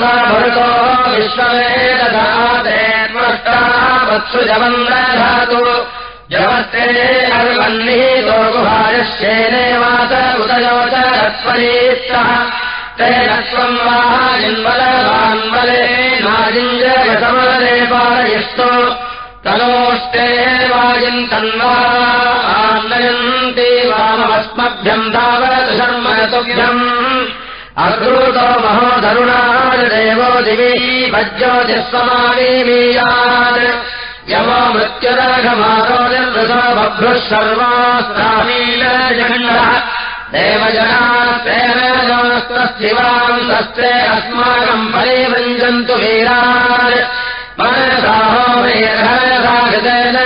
भरतो विश्ववेदधाते वत्सुजवन्द्रधातु जवस्ते अर्वह्नितो गुहायश्चेनेवास उदयो च तत्परीस्तः तेन त्वम् वाजिन्वलवान्वले नाजिञ्जयसमले पारयिष्टो तनोष्टे वाजिन्तन्वा आनयन्ति वामस्मभ्यम् तावत् शर्मतुभ्यम् अकृतो महोदरुणादेवो दिवी भज्योतिस्वमावीमीयात् यमो मृत्युराघमातो निर्वृतो बभ्रुः सर्वास्तामीलजखण्डः देवजनास्तेन सस्ते अस्माकम् वीरान्। मनसाहो मेघनसागतेन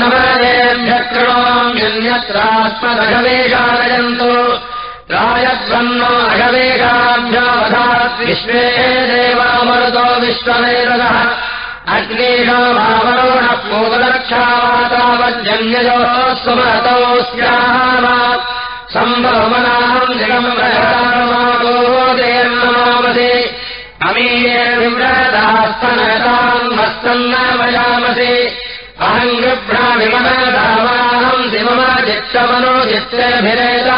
नमदेभ्य कृणोम्यन्यत्रात्मदघवेशालयन्तु रायब्रह्म अघवेशाभ्यावधात् विश्वे देवामरुतो विश्वमेतदः अग्नेशो भावरोणः पूतलक्षावातावज्जन्यजो स्वमतौ स्याम सम्भवमनाहम् जगम्बोदेर्नमामसे वयामसे अहम् गृभ्रामिमनदावाहम् शिवम चित्तमनो चित्तभिरेत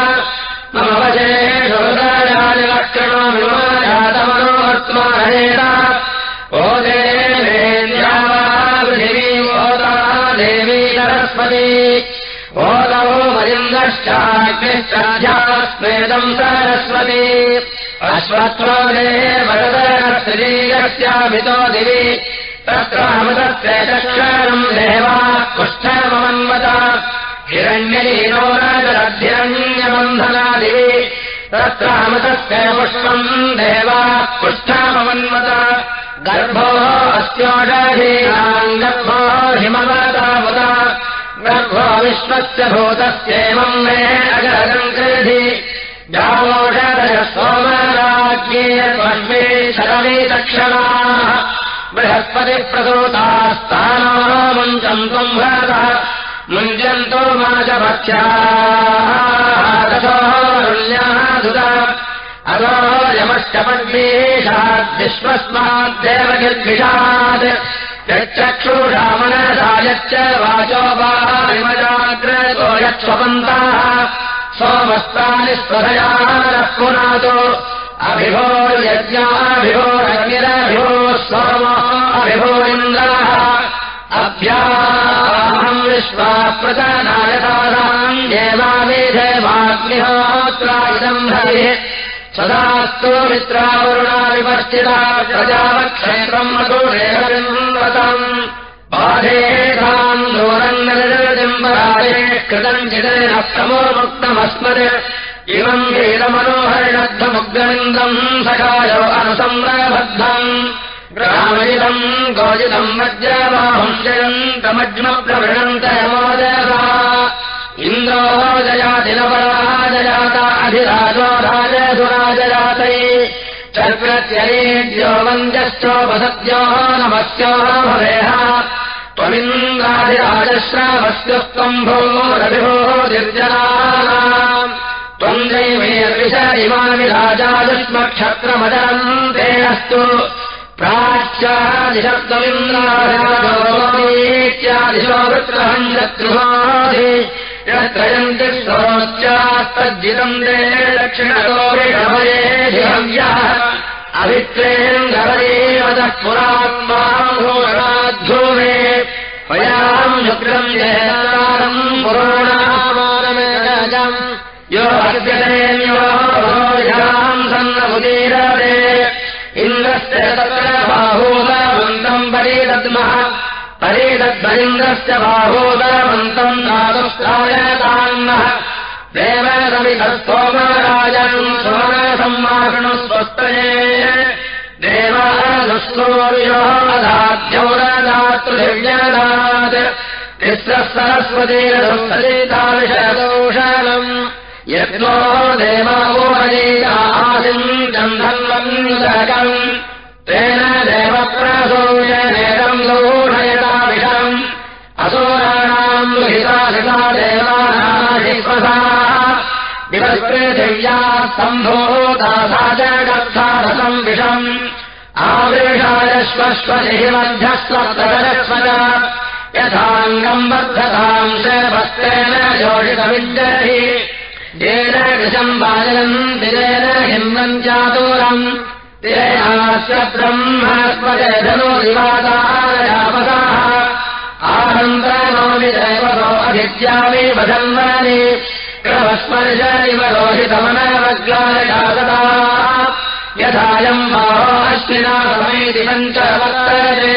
मम वशे शोदायालक्षणमिमजातमनो हरेत ओ देवेन्द्यापृथिवी ओदा देवी सरस्वती ओदो मरिन्दश्चाग्निश्चाध्यास्मेदम् सरस्वती अश्वत्वदे वरदश्रीयस्यामितो दिवि। तत्रामृतस्य चक्षरम् देवा कुष्ठमन्वत हिरण्यलीनो राजरभ्यरण्यबन्धनादिवि तत्रामृतस्य पुष्पम् देवा कुष्ठमन्वत गर्भो अस्योषधीनाम् गर्भो हिमवतामुत गर्भो विश्वस्य भूतस्येवम् मे सोमराज्ये त्वन्मे शरवे दक्षणाः। बृहस्पतिप्रसूतास्तानो मुञ्चम् त्वम् भरतः मुञ्चन्तो माचभक्ष्याः दुदा अदो यमश्च पद्मेषाद्विश्वस्माद्देव निर्विषात् यच्चक्षुषामनसायच्च वाचो वामजाग्रतो यच्छ्वपन्ताः सोमस्तानि स्वधयानः पुनातो अभिभोर्यज्ञाभिभोरग्निरभिभो सोमो अभिभोरिन्द्रः अभ्याहम् विश्वा प्रजनायताराम् देवामेधमाग्निहोत्रा इदम् हरिः। सदास्तु मित्रावरुणा विवर्तिता प्रजावक्षेत्रम् मधुरेहरिन्वतम् बाधेधाम् दूरन्नदिम्बराजे कृतम् चिदेन प्रमोमुक्तमस्मत् इमम् वेदमनोहरिणद्धमुग्रमिन्दम् सखायो अनुसम्रबद्धम् ग्रामजितम् गोजितम् वज्रबाहम् जयन्तमज्मप्रवृणन्त यमोदयसा इन्द्रो जयातिनपराजयाता अधिराजो राजसुराजयातै चक्रत्यरेद्यो वन्द्यश्चोपसद्यो नमस्यो भवेह। त्वमिन्द्राधिराजश्रावस्यस्त्वम् भोरभिभो निर्जनानाम् त्वम् दैवेर्विष इमानि राजायुष्मक्षत्रमजरम् ते अस्तु प्राच्यादिशब्दमिन्द्रादिशो वृत्रहम् शत्रुहाधि यत्रयन्ति श्रोच्यास्तज्जितम् दे दक्षिणतो विषभयेऽभिहव्यः अभित्रेन्द्रवदेवतः पुरात्मा घोराध्योमे पयाम् शुक्रम् जयतारम् पुरोणामानमेकजम् यो अद्यतेऽन्योम् सन्नमुदीरते। इन्द्रस्य तत्र बाहोदमन्तम् परीदद्मः। परीदद्मरिन्द्रस्य बाहोदमन्तम् नादुष्टायतान्नः। देवरमितस्तोमराजम् सोमसम्माषणु स्वस्तये अधाद्यौरदातृभिव्यदात् तिस्रः सरस्वतीरसंसदिताविषदोषणम् यत्नो देवागोढयीताशिम् गन्धर्वम्कम् तेन देवप्रसूयरेकम् लघोषयता विषम् असूराणाम् लोहिताधिता देवानाः दिवस्पृथिव्याः दिव्या सम्भोः दासा च कथाधसम् विषम् आवेशायश्व तटरस्म च यथाङ्गम्बद्धताम् सर्वत्रेण जोषितविद्य येन कृशम् बालम् दिलेन हिम्नम् चातुरम् तेनास्य ब्रह्मस्पते धनु विवादायापदाः आनन्दनोविदेवतो अधित्यामि वधन्वानि क्रमस्पर्श इव रोहितमनवग्लायजागदा यथायम् बाहोऽश्विना समैति पञ्च वर्तते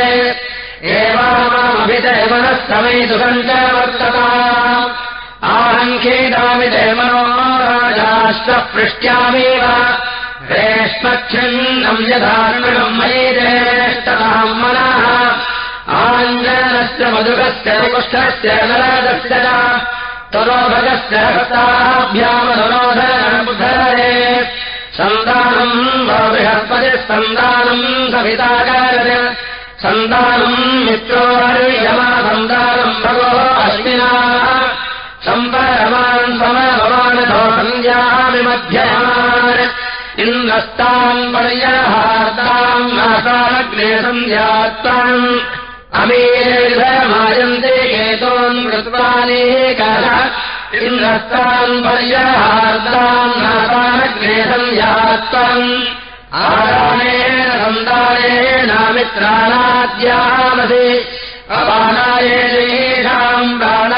एवामभिदेवनः समैतु पञ्च वर्तता आहङ्खेदामिदेवनो राजाश्च पृष्ट्यामेव रेष्मच्छिन्नम् यथार्णम् मयि देवेष्टताम् मनः। आञ्जनस्य मधुरस्य कुष्ठस्य नरदस्य तरोभगस्य हस्ताभ्यामनुरोधरे सन्तानम् बृहस्पतिः सविताकार सन्तानम् मित्रो हरियमा सन्तानम् भगो अश्विना सम्परमान् समभवानथो सन्ध्यामिमध्यमान् इन्द्रस्ताम् पर्यहार्ताम् नासाग्ने सन्ध्यात्ताम् अमीर्धमायन्ते केतोन् कृत्वानेकः इन्द्रस्तान् पर्यहार्ताम् नासाग्ने सन्ध्यात्तम् आरामेण सन्तानेन मित्राणाद्यामसि अपानायेषाम् प्राणासुनासोन्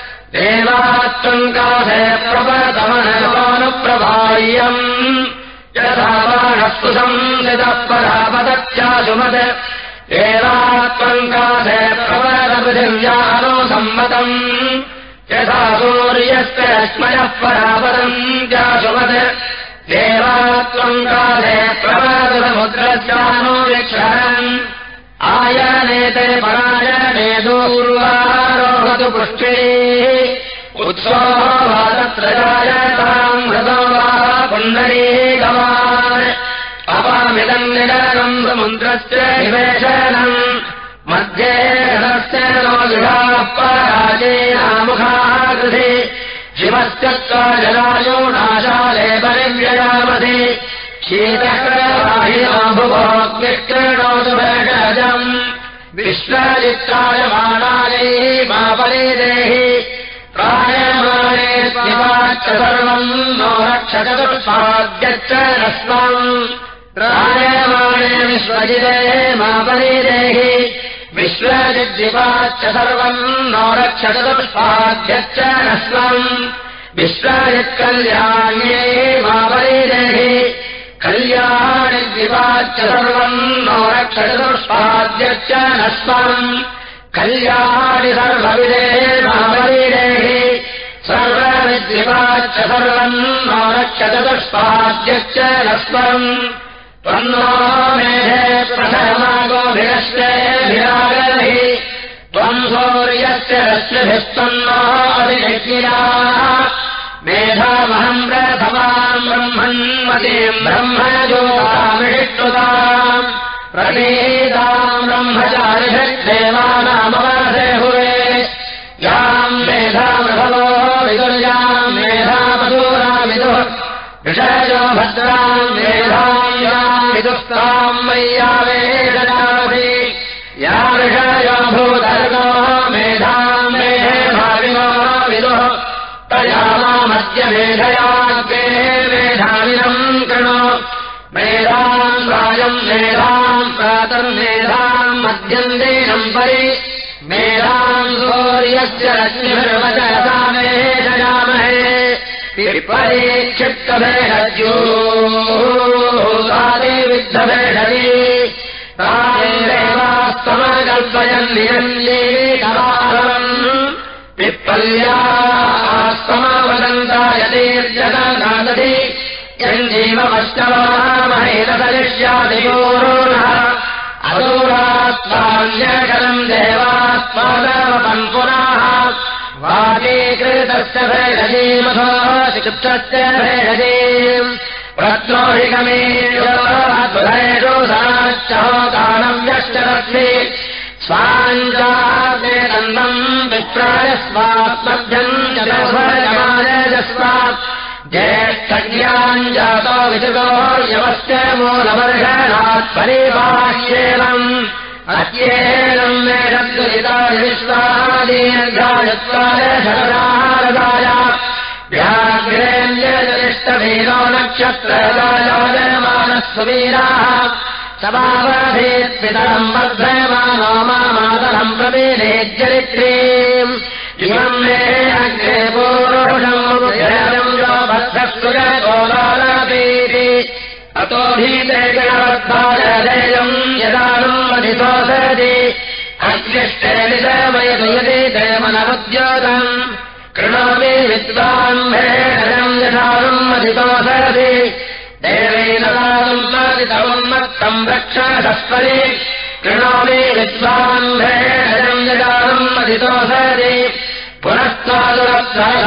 मरुत्वा नादानमित्रेभ्यः कृणोदमः यथा देवात्वङ्काशे यथा बाणस्पृशम् यतः देवात्वङ्काशे प्रबलपृथिव्यानुसम्मतम् यथा सूर्यस्य स्मयः परापदम् चासुमत् देवात्वङ्काशे प्रबलसमुद्रस्यानुवीक्षणम् आयनेते दूर्वारोहतु पृष्ठे उत्सवात्रजायताम् हृदो वा कुण्डली गवान्। अपामिदम् निडनम् समुद्रस्य निवेशनम् मध्ये रणस्य नो विभाः पराजेनामुखाः कृते शिवस्य जलायो नाशाले परिव्ययामधि शीतक्रवाहिनोभुभोग्निष्कृणोतु भेषजम् विश्वचित्रायमाणायै मा परिदेहि प्रायमाणे शिवाच्च सर्वम् नो रक्षचतुष्पाद्यच्च रस्वम् प्रायमाणे विश्वजिते मा परिदेहि विश्वजिद्विवाच्च सर्वम् नो रक्षचतुष्पाद्यच्च रस्वम् विश्वजित्कल्याण्ये मा परिदेहि कल्याणिद्विवाच्च सर्वम् नो रक्षचतुष्पाद्यच्च नस्वम् कल्याणि सर्वविदे मामरीरेः सर्वविद्विवाच्च सर्वम् नो रक्षचतुष्पाद्यच्च नस्वम् त्वन्नो मेधे प्रथमागोभिरश्चेभिरागहि त्वम् सूर्यस्य रश्मिभिस्तन्नो अधिनिशिराः मेधामहम् प्रथमाम् ब्रह्मन्मतीम् ब्रह्मजोतामिषिष्टुताम् प्रतीताम् ब्रह्मचारिषद्देवानामवरसे हुवे याम् मेधामृभवो विदुर्याम् मेधामधूरामिदुः विषयो भद्राम् मेधाम् याम् विदुस्ताम् मय्यावेदनामसि या परीक्षिप्तभेदज्योदे विद्धभेदति तादेवास्तमकल्पयन् निरञ्जे कलाहरम् पिप्पल्या समवदन्तायतेर्जगनादधि यञ्जीवमश्चमामहेतदृश्यादिपूर्णः अदूरात्मान्यकरम् देवात्मानवपन् पुनः। वाजीकृतस्य भेषजीमथो चिकित्सस्य भेषजीम् प्रत्रोहिकमेषु साश्चहोदानव्यश्च रश्मि स्वाञ्जान्नम् विप्रायस्वात्मभ्यम् जस्मात् ज्येष्ठज्ञाञ्जातो विदुतो यमस्य मूलवर्षणात् परिबाह्येनम् अत्येनम् मे शब्दुलिताय विश्वादीर्घायत्वाय शरदाय व्याघ्रेण्यजनिष्ठवीरो नक्षत्रदायमानस्वीराः समावधेत्पितरम् वर्धमानो मातरम् प्रवीणेज्जरित्रीम् इमम् मे अग्रे पूर्वम् यो भद्रस्तुगोलापीति अतो भीते गणवद्धारधेयम् यदानम् अधितोसति अग्निष्टे निदमयदयति देवनमुद्योगम् कृणोमि विद्वाम्भेरम् यथानम् अधितोसति देवेन मत्तम् रक्षासस्परि कृणोमि विद्वाम्भेरम् यदानम् अधितोसति पुनस्त्वादुरत्नः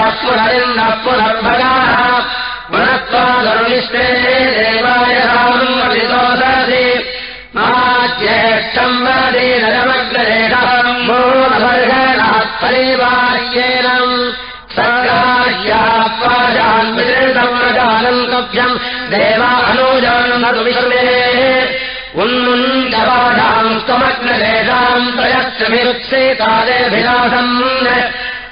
पुनर्भगाः पुनस्त्वादुर्विष्टे देवाय रामम् अधितोसति ज्येष्ठम् वदीनमग्रहेषम् मूलवर्गणात् परिवार्येणम् सर्गाह्यात्वाजान्वितम् कभ्यम् देवानुजान्मधुविश्वे उन्मुञ्जवाडाम् स्वमग्नदेशाम्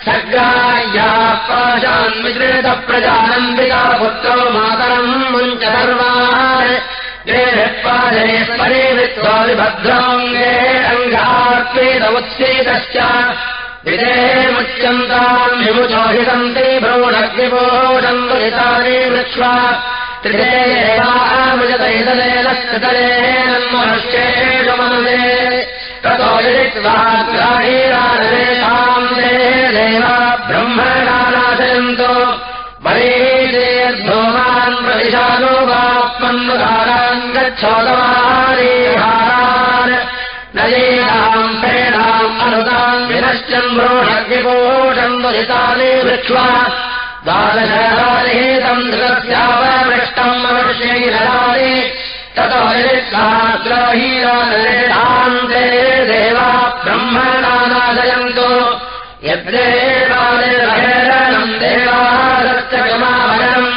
त्रयश्चमिरुत्सेतादेभिलासम् सर्गाह्यात्वाजान्वितप्रजानन्विका पुत्रो मातरम् मुञ्च सर्वान् परिभद्राङ्गे अङ्गात्वेद उत्सेदश्च विदेमुच्यन्ताम् विमुचोहितम् ते भ्रूणग्निपोषम् दुरितानि वृक्ष्वा त्रिदेवामुजतैतलेन कृतलेनन्मनुष्येषु मनुजे ततो यदित्वाग्राहीरानदेशाम् दे देवा ब्रह्मणानाशयन्तो। बलेर्धूमान् प्रदिशानुवात्मन्मुखारान् गच्छोदवारीहारान् नयेनाम् प्रेणाम् अनुताम् विनश्चन् भ्रूणग्निपोषम् दुरितानि वृक्ष्वा। द्वादशराहेतम् धृतस्यापमृष्टम् मनुष्यैरदानि ततो ग्राहीरानरेताम् ते देवा ब्रह्मणानाशयन्तो यद्देवानिर्भेरणम् देवादश्चमाभरणम्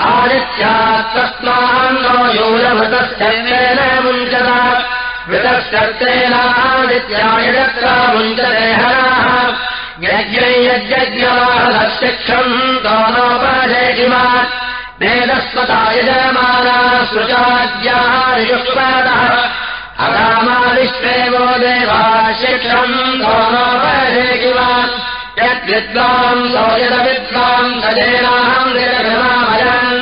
आदित्यात् तस्मान्नो यूनमृतश्चर्येण मुञ्चता। मृतश्चर्तेनादित्याय तत्र मुञ्चते हराः। यज्ञै यज्ञवाहशिक्षम् दोनोपजे किमा वेदस्वता यजमाना सृजाद्यायुष्पदः अगामादिष्टेवो देवा शिक्षम् दोनोपजे किमा यद्विद्वाम् सौयदविद्वाम् सजेनाहम् निरभिमामयन्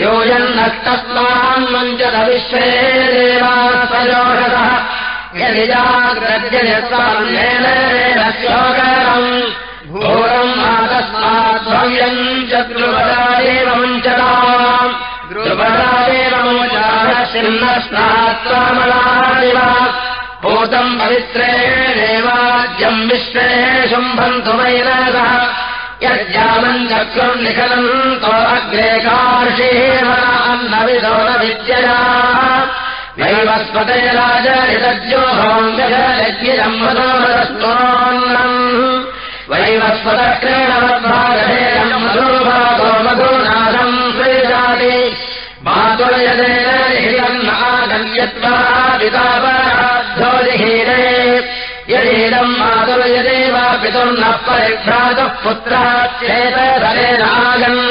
योजन्नस्तस्मान् मञ्चदविश्वे देवा सयोषतः यदि जाग्रजयस्वान्येन श्लोकरम् घोरम् मुञ्चारसिंहस्नात्वामलादिव भूतम् पवित्रेणेवाद्यम् विश्वे शुम्भन्तु मैनसः यज्ञामम् चक्रम् निखलम् तो अग्रे कार्षेवन्नविदो न विद्यया। नैवस्पते राजनितज्योहोङ्गजयज्ञम् मधोमदस्तोन्नम् वैवस्पतक्रीणवद्भागेयम् मधुभागो मधुनाथम् श्रीजाति मातुलयदेन निहितन्नागन्यत्वा पितापराद्धोजिहीरे यदेदम् मातुलयदेव पितुर्नः परिभ्रातः पुत्राच्चेतरेणागन्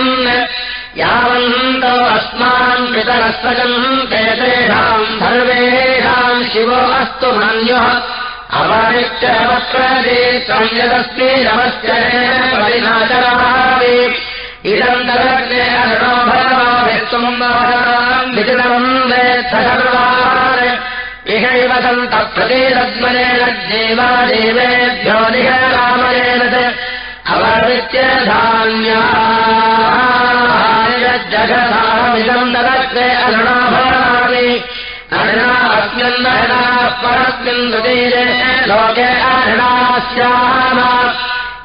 यावन्तौ अस्मान् पितरस्तकम् तेषाम् सर्वेषाम् शिवो अस्तु मन्युः अवनित्यवप्रदेशम् यदस्ति नमश्चरेण परिनाचरामि इदम् तदग्ने अरुणो भगवान् विचितम् वेत्थ सर्वान् इहैव सन्तः प्रदेशद्मनेन देवादेवेभ्यो निहरामयेन अवनित्य धान्या। जगसामिदम् ददत्ते अरुणाभराणि अरुणास्मिन्नरुणाः परस्मिन् दुतीरे लोके अरुणास्याम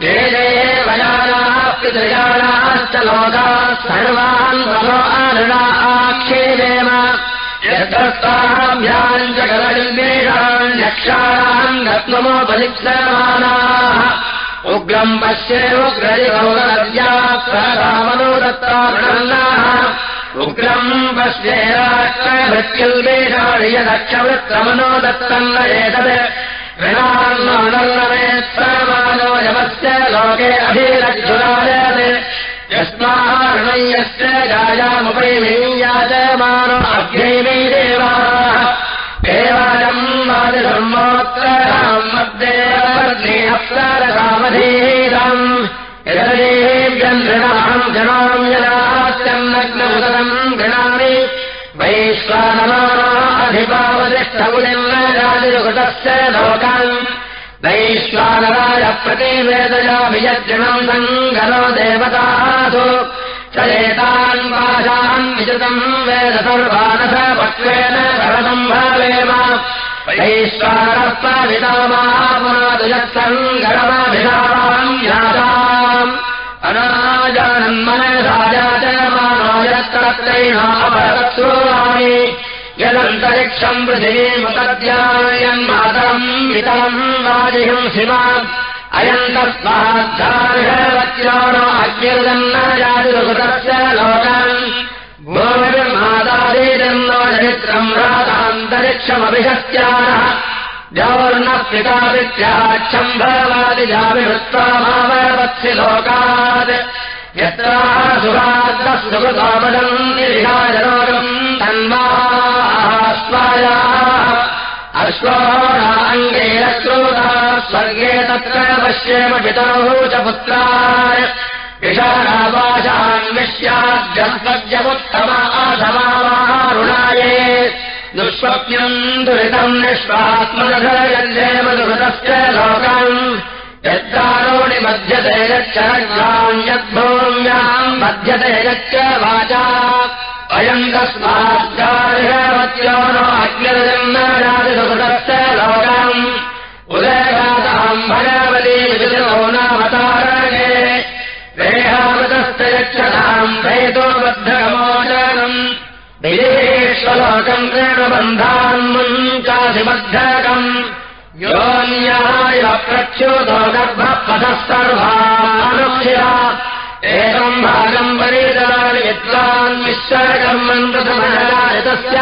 वेदे वयानाः पितृयाणाश्च लोकाः सर्वान् मनो अरुणा आक्षेदेम यद्रस्ताभ्याम् च गलनिर्मेषाण्यक्षाणाम् गत्वमोपलिप्समानाः उग्रम् पश्येवग्रजिभोगनद्यामनो दत्ताः उग्रम् पश्येराष्ट्रभृत्युल्मेषाणि यदक्षवृत्तमनो दत्तम् न एतत् ऋणान्नमेत्समानो यमस्य लोके अभिरक्षुराजते यस्मारणय्यस्य जायामुपैमेयाजमानो अभ्यैमै देवाः देवायम् वादिधर्मोत्तराम् मध्येऽप्रारकामधीरम् यदेव्यम् गृणाम् गणाम् यदास्यन्नग्नमुदरम् गृणामि वैश्वानमाधिपावतिष्ठमुनिम् राजयुगतस्य लोकान्। वैश्वानराय प्रतिवेदयाभियज्ञम् सङ्गनो देवतासु। चलेतान् पाशान् विजतम् वेद सर्वानथ पक्वेन भरसम्भावेम याताम् अनाजानन्मनसाजा च मानोयत्तत्रैणापरत्सोवामि यदन्तरिक्षम् पृथिवीमुपद्यायन्मातरम् वितरम् वाजिहम् शिवा अयम् जातिरुकृतस्य लोकम्। भूमिर्मादादीजन्नो चरित्रम् रातान्तरिक्षमभिषत्यानः जौर्णः पिताभित्याच्छम्भवादिजाभिवृत्त्वा माववत्सि लोकात् यत्र सुराद्रस्वकृतापदन्तिहाजनोगम् तन्वास्वाया अश्वाङ्गेरश्रोता स्वर्गे तत्र पश्येम पितरौ च पुत्राय। विशारावाशान्विष्याद्यन्तव्यमुत्तमाधमारुणाये दुष्स्वप्नम् दुरितम् निष्पात्मनघयन्देवदुहृतस्य लोकम्। यद्दारोणि मध्यते यच्चरग्राम् यद्भूम्याम् मध्यते यच्च वाचा। अयम् तस्माद्गार्हवत्यो नो अग्निर्जन्मराजसुहृतस्य प्रच्युतो गर्भपथः सर्वानुक्षिरा एकम् भागम् परिदलानि विद्वान् विश्वकर्मन्तसमहरायतस्य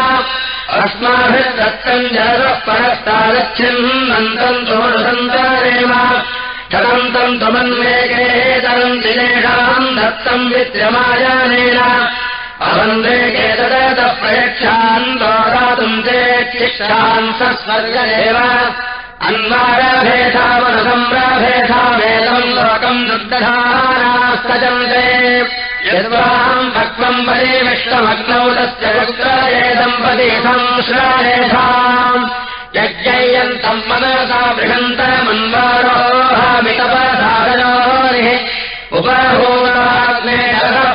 अस्माभिः दत्तम् जगतः परस्तादच्छिन्नन्तम् तोषन्तरेम। चलन्तम् त्वमन्वेकेतरम् दिनेषाम् दत्तम् विद्यमायानेन अवन्वेके तदतः प्रयक्षान् दोदातुम् ते चिक्षान् सस्वर्ग एव अन्वारभेदावनसम्राभेदावेदम् लोकम् दुर्दधानास्तजन्ते यद्वाम् भक्त्वम् परिविष्टमग्नौ तस्य पुत्रयेदम्पति संश्रायेधाम्। यज्ञयन्तम् मनसा बृहन्तमन्वारोहामितपसाधनोरिः उपभूताग्ने रथः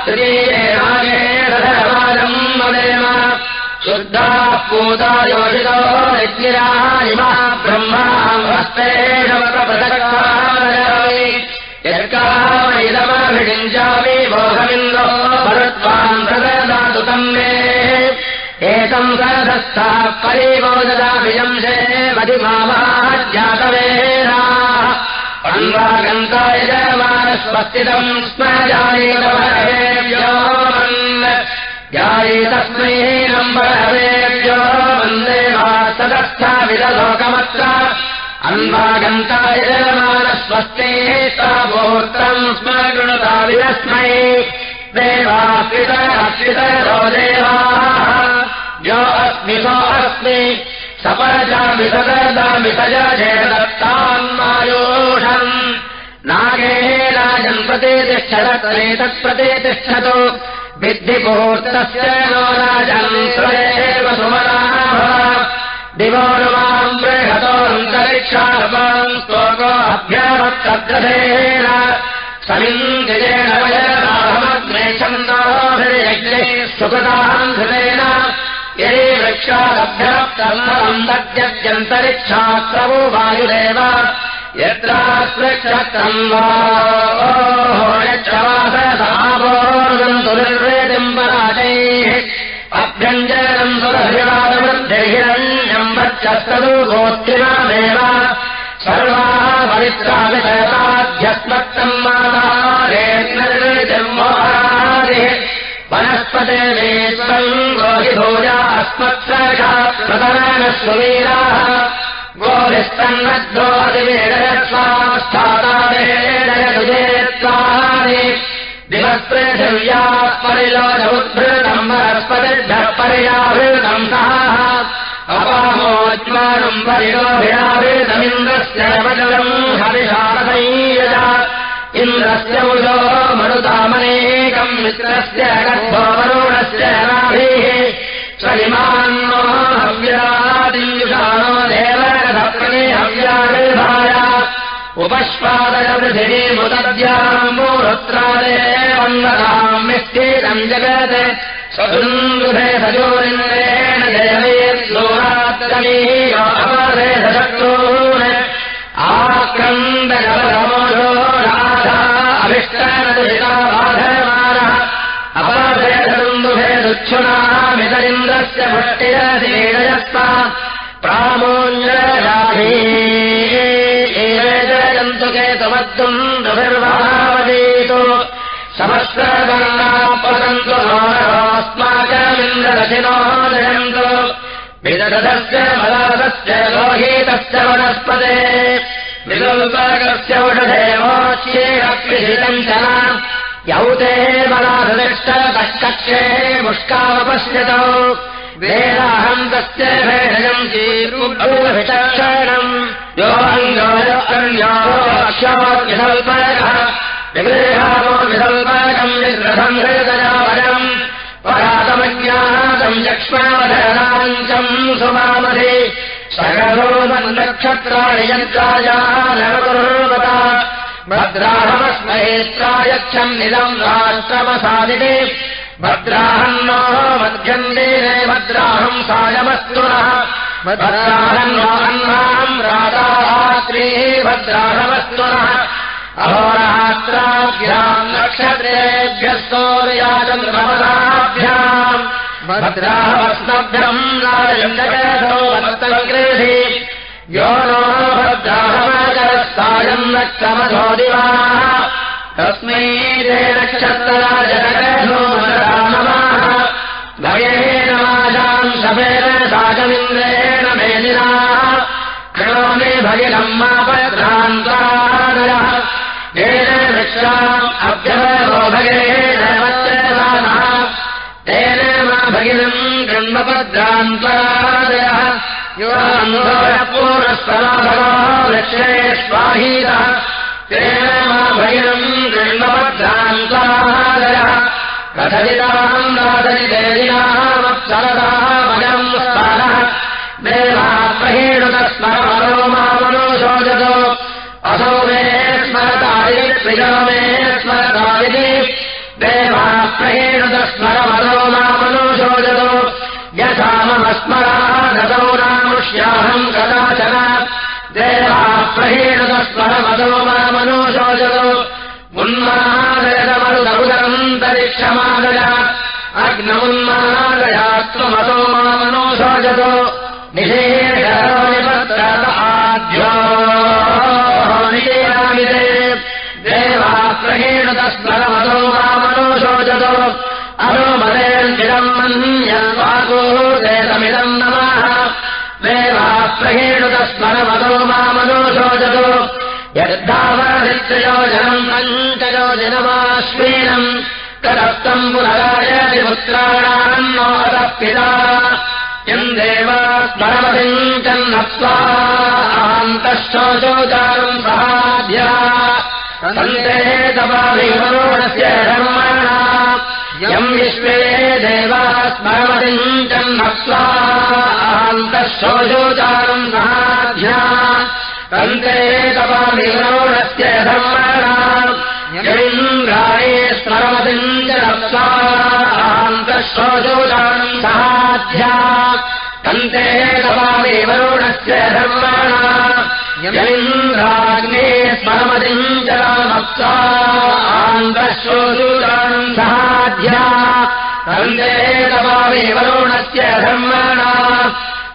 परस्तात्रीये रागे रथवादम् वदेम शुद्धाः पूता योषितो यज्ञिराः इमः ब्रह्मा हस्तेषवप्रपृथक्कामि यत्कामैदमभिषिञ्चामि मोहमिन्द्रो भरत्वान् प्रददातु तम् मे एतम् सरधस्थाः परिवोददाभिजंसे मधिमावाज्ञातवेराः अन्वागन्ताय जयमानस्वस्तितम् स्म जानीतमहेभ्यो जायेतस्मै नम्बरहेभ्यो वन्दे वा सदस्थाविदलोकमत्र अन्वागन्ताय जयमानस्वस्ते साभोत्रम् स्म गृणता विदस्मै देवाश्रितराश्रितरो देवाः। यो अस्मि सो अस्मि सपरजामि सददामि सजदत्तान्मायोषम् नागेनाजम् प्रतितिष्ठदत्रेतत्प्रतितिष्ठतु विद्धिमुहूर्तस्य नो राजम् दिवो नुमाम् बृहतोऽन्तरिक्षार्वाम् स्तोको अभ्यावत्तग्रथेन समिन्द्रियेण वयदाहमग्ने छन्दोभिर्यज्ञे सुकृताम् धृतेन यदि वृक्षादभ्यस्तम् दद्यत्यन्तरिक्षात्रवो वायुरेव यत्रास्पृक्षत्रम् वा यच्छवाससावोर्गन्तु निर्वेदिम् पराजैः अभ्यञ्जनम् सुरभिवादवृद्धिरण्यम् वच्चस्तदु गोत्रिणामेव सर्वाः पवित्राविषयताभ्यस्मत्तम् मातारेन्द्रजन्मोहरादिः वनस्पते वेश्वम् गोहिभोजा अस्मत्सर्गाप्रतरणस्ववीराः गोभिस्तन्नद्वोदिवेदयस्वास्थातावेदयदुजेत्वानि दिवस्पृथिव्याः परिलोचमुद्भृतम् वनस्पतिभ्यः पर्याभृतम् सः अपामोज्मानम् परिलोभिराभृतमिन्द्रस्य वचनम् हरिशारदैयज इन्द्रस्य मुजो मरुतामनेकम् मित्रस्य गर्भवरुणस्य नाभिः हव्यादियुषाणो देवकथप्रणे हव्यानिर्भाय उपश्वादय पृथिवीमुदद्याम्बोरुत्रादेवन्नताम् मिष्ठीरम् जगत् स्वसुन्दुभे सजोरिन्द्रेण जयवेत्सोरात्रीः अपरे सशक्रून् आक्रन्दगमोषो राधा केतुमद्दुन्दुभिर्वावदीतु समस्त्रगणापतन्तु अस्माकमिन्द्ररथिनो जयन्तु विदधस्य बलादस्य लोहीतस्य वनस्पते। विदुल्पकस्य वषधेवोच्येरप्यहितम् च यौते बलाधनिष्ठकक्षे मुष्कावपश्यतौ। वेदाहम् तस्य भेषजम् चीरुभूविचक्षणम् यो अङ्गोऽन्योक्षोऽल्पकः विगृहारो विसल्पकम् विग्रहम् हृदयावरम्। परातमज्ञातम् लक्ष्मणवधराञ्चम् सुमामधि सकरोमन्नक्षत्राणि यन्त्रायानवकुर्वता भद्राहमस्महेत्रायच्छम् निलम् राष्ट्रमसादिते। भद्राहन्नो मध्यन्देने भद्राहम् सायमस्तु नः। भद्राहन्नो अन्नाम् रातात्रीः भद्राहमस्तु नः। अहोरात्राभ्याम् नक्षत्रेभ्यः सौर्याचन्द्रमसाभ्याम् भद्राहवस्नभ्यम् राजन्दगृधि यो नो भद्राहमाकरस्तायम् नक्षमधो दिवाः। तस्मै ते नक्षत्रराजनगो नमाः भयेन वाजाम् शपेन सागमिन्द्रेण मेलिनाः क्रोमे भगिनम् मापद्रान्तादयः येन वृक्षाम् अभ्यवो भगेन वच्चनः तेन मा भगिनम् गृह्मपद्रान्तादयः वृक्षे स्वाहीतः तेन मा स्थानः देवाप्रहेणुतस्मरो मामनो शोचतो असौ मे स्मरतायि प्रियो मे स्मरतायिति देवाप्रहेणुतस्मरमरो मामनो शोचतो यथा मम स्मरादसौ रामुष्याहम् कदाचन। देवाप्रहेणुतस्मरमदो मामनो शोचतो उन्मादयदमरुदरुदरन्तरिक्षमादय अग्नमुन्मादया त्वमसो मामनो वामनो शोचतो अनोमदेर्जिरम् मन्यन्वाको देतमिदम् पञ्चयोजनमाश्वीनम् तदस्तम् पुनरायति पुत्राणाम् नोतः पिता यम् देवा स्मरमतिञ्चन्नस्वान्तश्चोचारम् सहाभ्या सन्ते तवाभिमनोणस्य धर्मणा यम् विश्वे देवा स्मरमतिञ्चन्नस्वान्तश्चोचारम् सहाभ्या सन्ते तवाभिमनोणस्य धर्मणा यमिन्द्राये स्मरमतिम् च रप्सान्तश्रोचोदानम् सहाध्या कन्ते तवामि वरुणस्य धर्मणा। यमिन्द्राग्ने स्मरमतिम् च रप्सान्तश्रोचोदानम् सहाध्या। कन्ते तवामि वरुणस्य धर्मणा।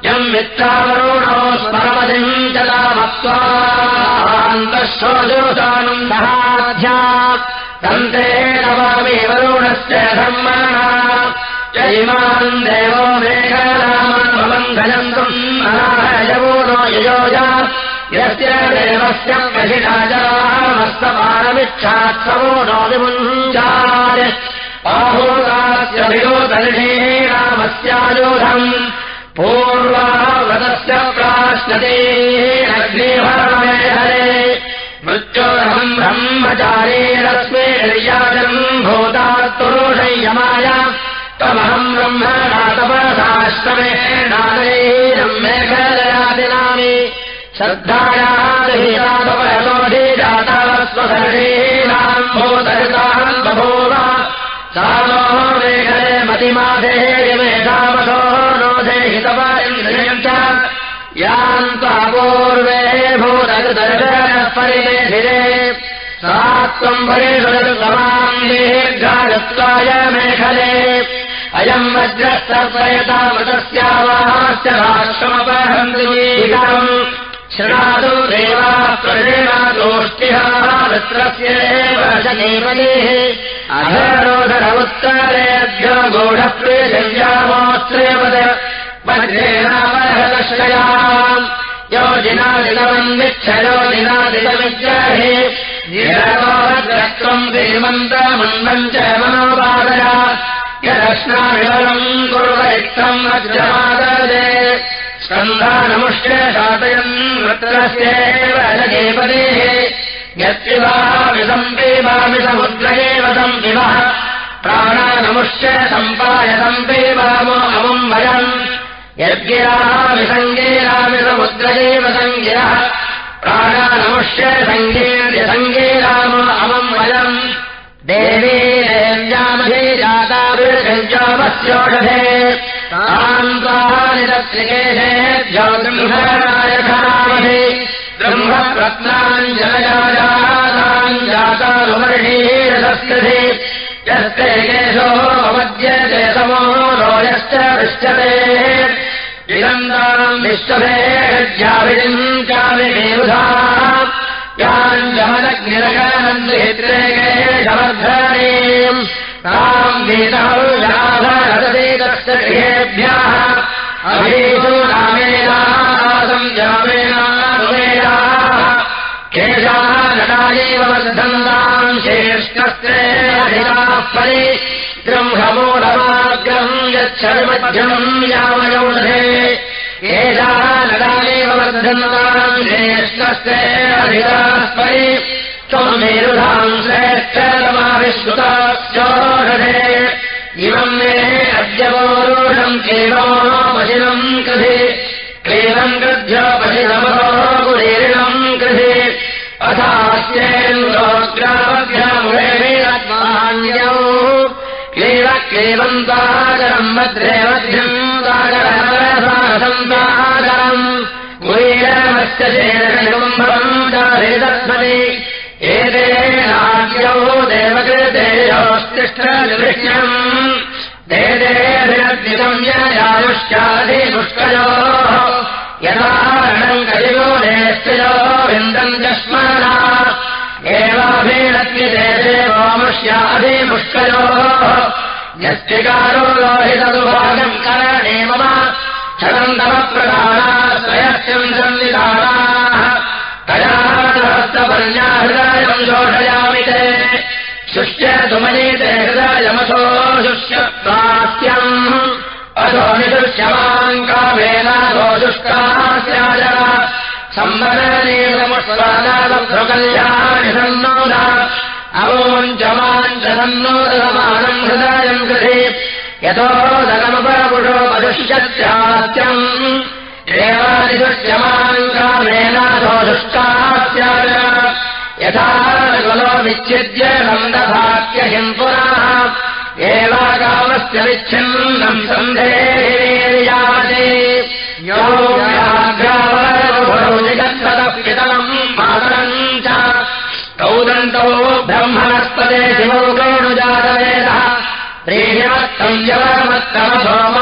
यम् मित्रावरुणो स्मरमतिम् च रामस्वान्तश्रोचोदानम् सहाध्या। कन्ते तवामि वरुणस्य धर्मणा इमान् देवो मेघरामन् भजन्तुम् अनायवो नो ययोजा यस्य देवस्य कठिनाजामस्तपानमिच्छात्सवो नो विमुञ्जाय बाहूरास्य विरोदर्शे रामस्यायोधम् पूर्वाव्रतस्य प्राश्नते अग्निभरमेहरे मृत्योरहम् ब्रह्मचारेरस्मे निर्याजम् भूतात्पुरुषयमाय तमहम् ब्रह्मणातपरथाश्रमेणादैरम् मेघरादिनामि श्रद्धायादोढीजातास्वसर्षीणाम् भूतरिताहम् बभूव। सानो मेघले मतिमाधेयमेधावसो नो देहितवारिन्द्रियम् च यान्तापूर्वे भूतकृतर्शनः परिमेधिरे सा त्वम् परेषु समाम् दीर्घायत्वाय मेघले। अयम् वज्रस्तर्पयतामृतस्यावाश्च राष्ट्रमपहन्त्रीकम् शृणातु देवा प्रदेवादोष्टिहात्रस्येव शनेपदेः अधरोधर उत्तरेभ्यो गूढप्रियव्यामोऽस्त्रेवद वज्रेणावहदश्रया योजिनादिलमन्विच्छयोजिनादिलविग्रहे निरवद्रत्वम् श्रीमन्तमन्वम् च मनोपादय यदश्नाविवलम् कुर्वरिक्तम् वज्रमाददे स्कन्धानमुष्य शातयन् वृत्रस्येव जगेपदेः पिबः। प्राणानमुष्य सम्पायतम् पिबामो अमुम् वयम्। यद्गिरामिसङ्गेरामिसमुद्रगेव सङ्गिरः प्राणानमुष्य सङ्गेर्यसङ्गेरामो अमम् वयम्। देवी ब्रह्मनायकामहे ब्रह्मरत्नाञ्जलजाताम् जातानुमर्षीरसस्कृते यस्ते केशो मद्यते समो नो यश्च पृष्ठते विनन्दाम् विश्वभेज्याभिम् चाविषेधा याञ्जमदग्निरगानन्द्रित्रे केशवर्धनीम् ताम् गीतौजाभरदेतस्य गृहेभ्यः। जामेनानुमेयाः केशाः नटायैव वर्धन्ताम् श्रेष्ठस्त्रे अधिकाः परि ब्रह्ममूलमाग्रम् यच्छर्मध्यम् यामयौषधे एषाः नटायैव वर्धन्ताम् श्रेष्ठस्त्रे अधिकाः परि त्वमेरुधाम् श्रेष्ठतमाविश्रुतास्योषधे इमम् मे अद्य पौरुषम् केवमशिनम् कृधि। क्रीडम् कृध्य पशिनमो गुरीरिणम् कृधि अथास्येन्द्रोग्रामभ्यामुरेणात्मान्यौ क्लीव क्लीवन्ताकरम् भद्रे मध्यम् शेषकुम्भम् चारिदत्मनि एते नाट्यौ देदेभिरद्वितम् यायुष्याधिपुष्कयोः यदारणम् कलियो नेस्त्रियो विन्दम् जस्मना। एवाभिरत्विते देवोमुष्याधिपुष्कयोः यस्तिकारो लोहितदुभागम् करणे मम। क्षणन्तमप्रधाना स्वयस्यम् सन्निधानाः। तया सहस्रपर्याहृदयम् शोषयामि ते शुष्य सुमनीते हृदयमसो शुष्यत्वास्यम् अधो निदृश्यमाम् कामेनाथो शुष्कास्याय सम्बरनीलमुष्पादालभ्रुकल्याणि सन्नोद अवोञ्चमाञ्च सन्नोदसमानम् हृदयम् कृधि यतो दगमुपपुषोपदुष्यत्यास्यम् एवादिदृश्यमाम् कामेनाथो शुष्कास्याय यथा कुलो विच्छिद्य नन्दभाग्यहिम् पुनः एवागामस्य विच्छिन्नम् सन्धेयाजे जगत्पदपितमम् मातरम् च। कौदन्तौ गौणुजातवेदः। प्रीयमत्तम् यवमत्तमसोमाशमसोऽपिलम्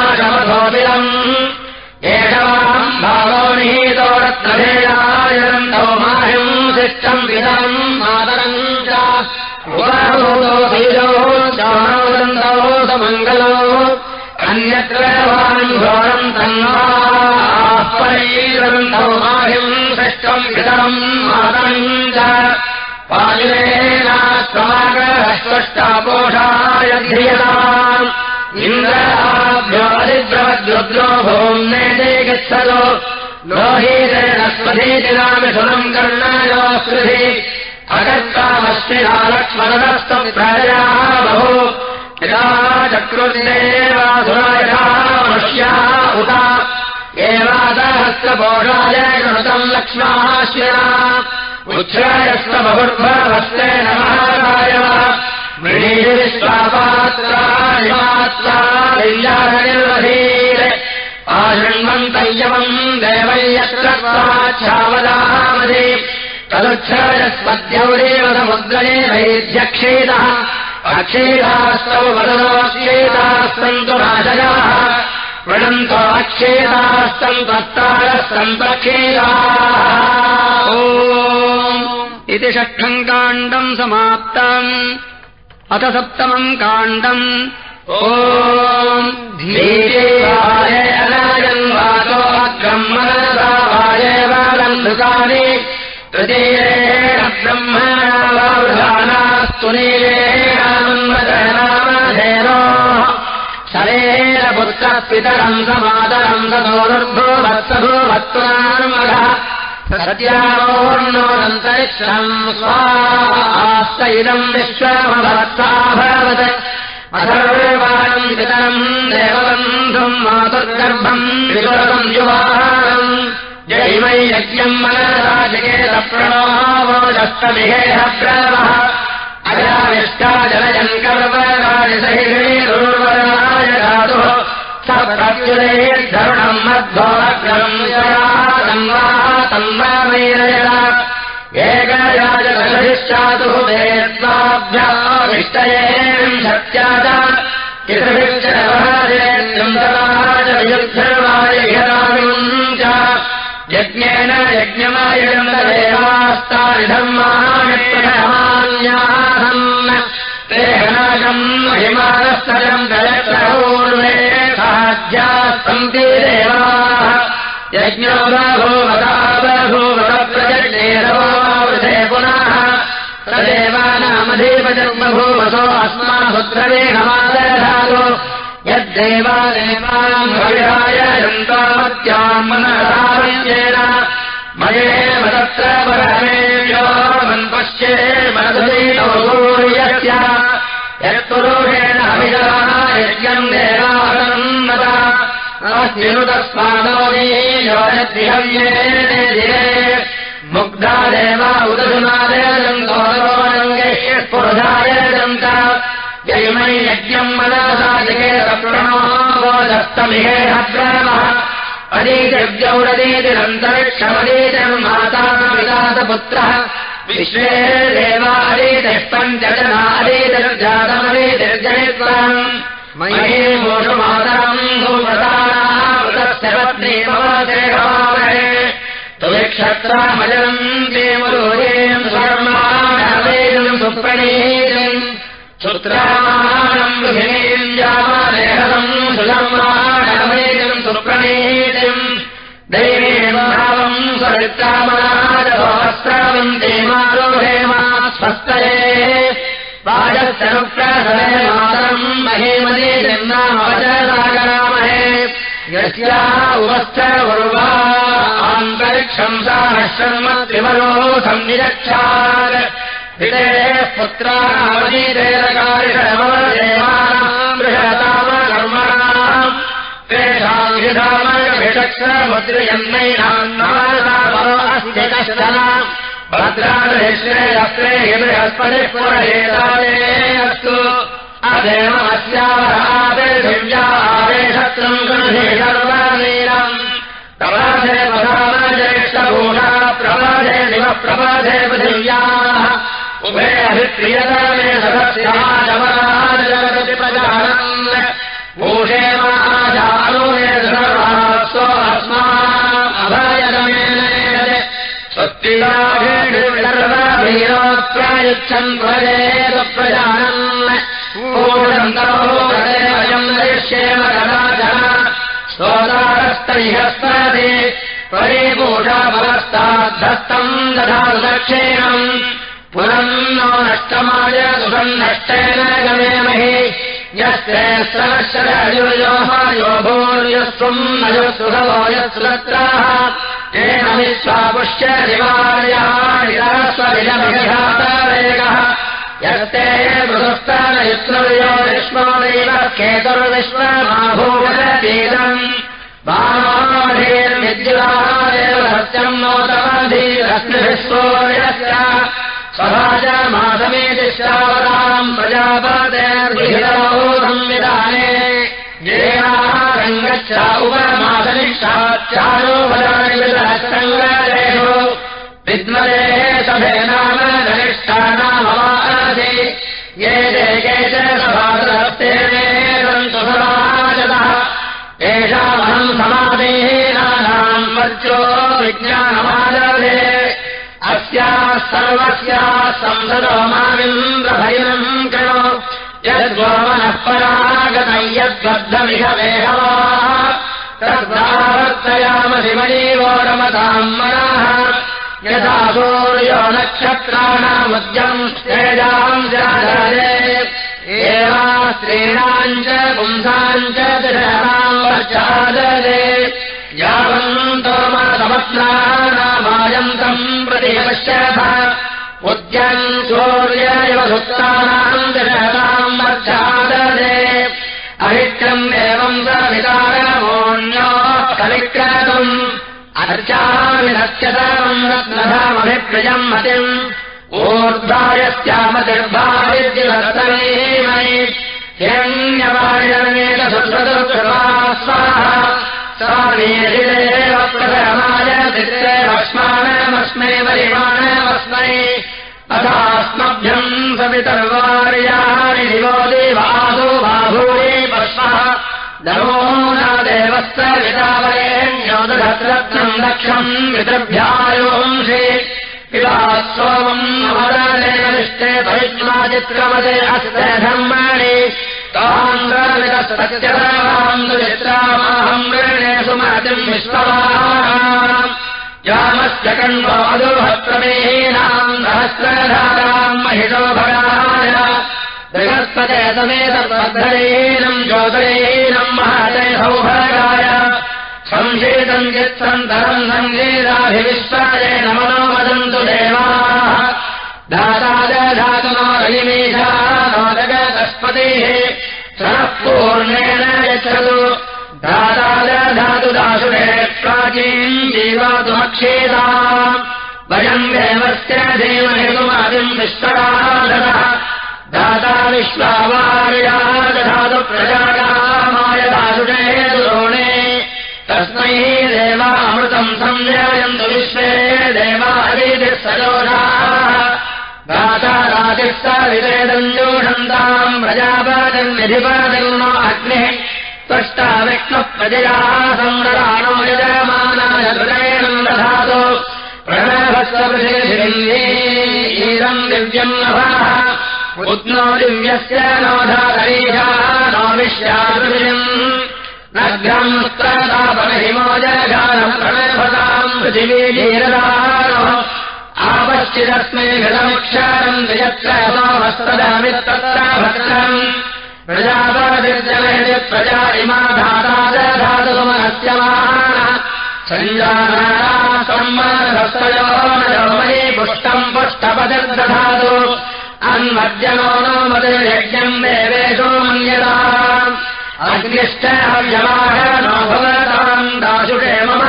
एषवाहम् शिष्टम् विदम् मातरम् च। उपभूतो समङ्गलो। अन्यत्र मातरम् च। पायुरेणास्त्वमागस्पष्टापोषाय ध्रियता इन्द्राभ्योऽधिद्रवद्रुद्रो भोम्नेते गच्छतो लोहीरेण स्वधीतिनामि सुनम् कर्णायोस्कृधि। अगत्तामश्विना लक्ष्मणस्तु प्रजयाः बहु यदा चक्रुदेवासुरायः मनुष्याः उत कृतम् लक्ष्माश्विना उच्छ्रायस्त बहुर्भवस्तेन महाराय मृणीश्वापात्राणिमात्रालिङ्गानिर्वधीर आशृण्वन्तयवम् देवय्यत्राच्छावदामधि तदुच्छ्रायस्पद्यौरेव समुद्रे वैध्यक्षेदः अक्षेदास्तौ वदनोऽक्षेदाः सन्तु राजयाः वृणन्तो अक्षेदास्तन्तस्तारः सन्तक्षेदाः इति षष्ठम् काण्डम् समाप्तम्। अथ सप्तमम् काण्डम् तृतीयेण ब्रह्मणास्तु नीलेनामधेनो शरेण पुत्रपितरम् समादरम् सदोर्भूवत्सभूवत्पुरान्मघः सत्यावोर्णोदन्तरिक्षम् स्वास्त इदम् विश्वमभवत्साभवत् अथर्वाणम् पितरम् देवबन्धुम् मातुर्गर्भम् विगुरम् युवानम् जैमै यज्ञम् मनराजकेतप्रणोवोजस्तमिहेह प्रवः अजाविष्टा जनयन् कर्वराजसहिर्वराय धातुः। स प्रत्युदयेद्धरुणम् मध्वोग्रम् तन्वा तन्वामैरयः एकराजकलभिश्चातुः देत्वाभ्याविष्टयेम् सत्या च चित्रभिक्षरवहारेन्द्रराजयुद्धवायुधरामिम् च। यज्ञेन सन्ति देवाः। यज्ञो बभूवता बभूवतप्रजज्ञेरवोवृधे पुनः यन्तामत्याम् मनसामन्येन मयेव तत्र परमेभ्यो मन्पश्ये मधुरीतो सूर्यस्य। यत्पुरुषेण देवानन्नता अस्मिनुतस्मादोदीयोजद्विहव्ये मुग्धा देवा उदधुनादयन्तोरङ्गे यज्ञम् मनसा अदीतिव्यौरदीतिरन्तरिक्षमदीतिर्माता विदातपुत्रः विश्वे देवादीतिः पञ्चजनादीतिर्जातमदीतिर्जनित्वम् मये मोषमातरम् भूमतानामृतस्य पत्नीमवादेवामहे तुविक्षत्रामजनम् देवलोरेम् सर्वमाणवेदम् गृहिणीम् जामादेहदम् सुधर्माणवेदम् सुप्रणीतम्। दैवेन भावम् सरित्रामनाजवस्त्रावन्ते मारोहेमा स्वस्तये। वाजस्तनुप्रसरे मातरम् महेमदे जन्नामवचरामहे यस्या उवस्थरवरुवा आन्तरिक्षम् सा शर्म त्रिवरो सन्निरक्षात् हृदये पुत्रानामजीरेरकारिषमदेवानाम् बृहतामकर्मणाम् तेषाम् विधामभिषक्षमुद्रयन्नैनान्नास्ति कश्चन भद्राश्रेयस्त्रे बृहस्पतिः पुरहेतारे अस्तु अदेव अस्यावहादिव्यावे शत्रुम् गृहे सर्ववीरम् प्रबाधे प्रधानज्येष्ठभूषा प्रबाधे दिव प्रबाधे पृथिव्याः उभे अभिप्रियतमे सदस्याजवराजगति प्रजानन् भूषे महाजानुमे सर्वास्व अस्माम् अभयदमेन स्वस्तिराघेणीरोप्रायुच्छन् प्रजेत प्रजानन् पूर्णन्तरोऽयम् दरिष्येम कदाचन स्तोतारस्तैहस्पदे परिपूषापरस्ताद्धस्तम् दधातु दक्षिणम् पुनम् नो नष्टमाय सुसन्नष्टेन गमेमहि यस्ते यो भूर्यस्त्वम् नयो सुहवो यत्सुरत्राः तेन विश्वापुष्य दिवार्याणिरस्वविजमिघातवेगः यस्ते मृदुस्तनयुत्रयो विश्वमेव केतुर्विश्वमाभूवतीदम् बाणाधीर्विद्युरादेव सत्यम् नोतमधीरस्मिभिस्वोर्यस्य स्वराजमासमेति श्रावताम् प्रजापतेर्विहितरोधम् विधाने। रङ्गच्च उपमासनिष्ठाचारो वदानिविदसङ्गरेषु विद्मरे सभे नाम ये देके च सभासते सन्तु समाजतः येषामहम् समाधीनानाम् वर्जो विज्ञानमादरे अस्याः सर्वस्याः संसदो माविन्द्रभयनम् करो यद्गोमनः परागतम् यद्बद्धमिह वेहवा तद्धावर्तयामशिमयीवो रमताम् मनः। यथा सूर्यो नक्षत्राणामुद्यम् स्तेजाम् जाधरे एवा स्त्रीणाम् च पुंसाम् च दशराम् वर्चादरे प्रति पश्यथ उद्यन् सूर्य इव सुप्तानाम् दशताम् वर्षादरे अहित्यम् एवम् कविक्रतुम् अर्चामि नश्यतम् रत्नधामभिप्रियम् मतिम्। ऊर्धायस्यामतिर्भाविद्युरस्तमेमयि हिरण्यवायमेतसुकृतकृपा स्वाहा चित्रे भक्ष्माणमस्मै वरिमाणमस्मै अथास्मभ्यम् सवितर्वार्याणि दिवो देवासो बाभूरे पश्वः नमो न पितृभ्यायोंसि पिता सोमम् अमरनिष्टे भविष्माचित्रमते हस्ते धर्माणि तान्द्रवितसत्यरामाहम् वृणेषु महतिम् विश्ववान् यामस्य कण्वोहप्रमेहीनाम् सहस्रधाराम् महिषो भगाय बृहस्पते समेतद्वद्धरीनम् ज्योतिरीनम् महते सौभगाय संशेतम् यत्सन्तरम् सङ्गीताभिविश्वाय नमनो वदन्तु देवाः। नो जगतस्पतेः सनः पूर्णेन यच्छतु। दातादधातु दासुरे प्राचीम् जीवातुमक्षेता वयम् देवस्य देवहेतुमादिम् विश्वराधः दाता विश्वावार्या दधातु प्रजाकामाय दासुरे दुरोणे। तस्मै देवामृतम् संजयन्तु विश्वे देवादितिः सजोषाः दाता राजिस्तविवेदञ्जोषन्ताम् प्रजापादम् निधिपादन्नो अग्निः त्वष्टा विष्णुः प्रजया संरराणो यजमानाय हृदयम् दधातु प्रणभस्वपृथिवीरम् दिव्यम् नभः दिव्यस्य नो विश्यापृथिम् नग्रम् स्त्रतापनहिमो जगानम् प्रणभताम् पृथिवीजीरदानो आपश्चिदस्मै घृतमिक्षारम् द्वियत्र सोमस्तदामित्तत्र भद्रम् प्रजापतिर्जनयति प्रजा इमा धाता धातुमहस्य नयोमयि पुष्टम् पुष्टपतिर्दधातु। अन्मद्यनो नो मतिर्यज्ञम् देवेषु मन्यता अग्निश्च हव्यमाह नो भवताम् दाशुषे मम।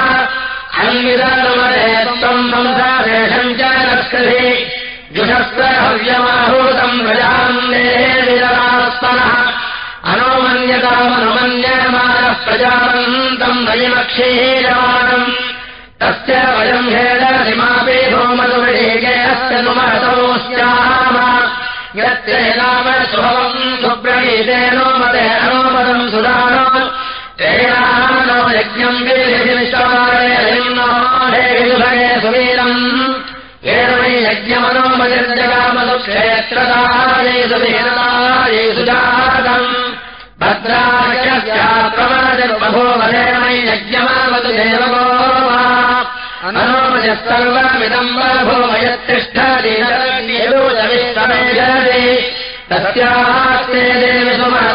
च जुषस्वहव्यमाहूतम् प्रजान्देरास्मनः अनोमन्यतामनुमन्यमानः प्रजावन्तम् वयमक्षीरमाणम् तस्य वयम् भौमदुरेगे अस्य नुमहतो स्याम यत्रे नाम सुभवम् सुप्रणीतेनो मते अनोमदम् सुदानो तेनानो यज्ञम् विश्वमारे सुवीरम् यज्ञमनोमतिर्जगामसुक्षेत्रदायेषु वेददायेषु जातम् भद्रायस्याप्रमाजर्बभो वदेन वै यज्ञमावतु देवगो वा अनोमजः सर्वमिदम् वभो वयत्तिष्ठदीनविश्वमे तस्यास्ते देवि सुमहतो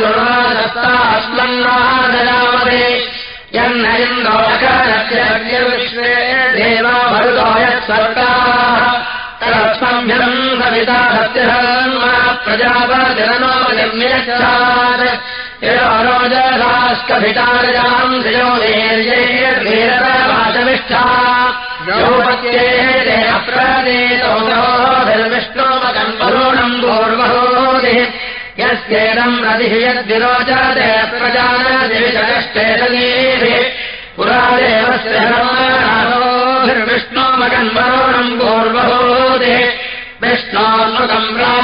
दुर्वादस्तास्मन्नादयामते यन्न इन्द्रोऽकरस्य देवा मरुतो यत्सर्गाः तदस्मभ्यम् सविता सत्यधर्मा प्रजापतिरनो निर्मियच्छात् रोजसास्कभितारजाम् श्रियोदेर्यैर्भीरवाचमिष्ठा योपत्येते अप्रदेतोभिर्विष्णोमकम् वरुणम् पूर्वहोदिः यस्येदम् रतिः यद्विरोचते प्रजानदिविषकष्टेतनीभिः पुरादेवस्य धर्माभिर्विष्णोमकम् वरुणम् पूर्वहोदिः विष्णोन्मुखम् रामोदम्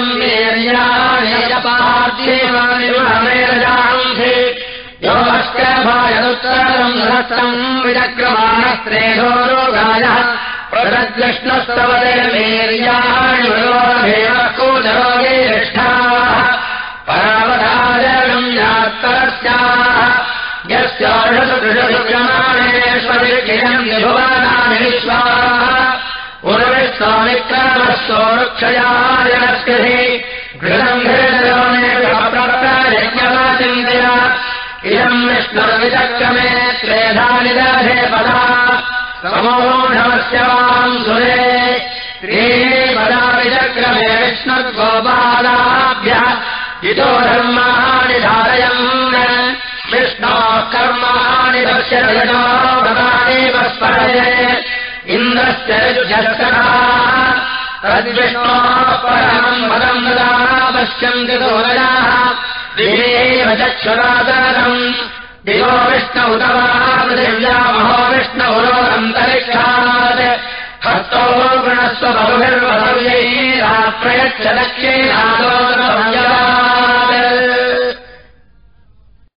वीर्यापार्थेवानिर्वहमेरजांसि योऽष्टभायदुत्तरम् सहस्रम् विचक्रमाणस्त्रेधो रोगायः। प्रदद्विष्णस्तवदे वीर्याणि कूजरोगे निष्ठाः परावधाजगम् यात्तरस्याः यस्याषसदृशविक्रमाणेष्वतिर्गिरम् विभुवनानि विश्वाः उर्विश्वामिक्रमः सोरुक्षयाजनस्कृति घृतम् घृतयज्ञवाचिन्त्य इयम् विष्णुर्विचक्रमे त्रेधानि दधे पदा। समोढमस्य वाम् सुरे। त्रीणि पदा विचक्रमे विष्णुर्गोपादाभ्यः। इतो धर्माणि धारयन् विष्णोः कर्माणि दर्शयतो भवानेव स्मरय इन्द्रस्य युजस्तः तद्विष्णोः परमम् पदम् ददा पश्यन्ति दोरजाः दिवेव चक्षुरादरम्। दिवो विष्णौ तवा महो विष्णौरोरन्तरिक्षात् हस्तो गुणस्व प्रयच्छ लक्ष्येनादो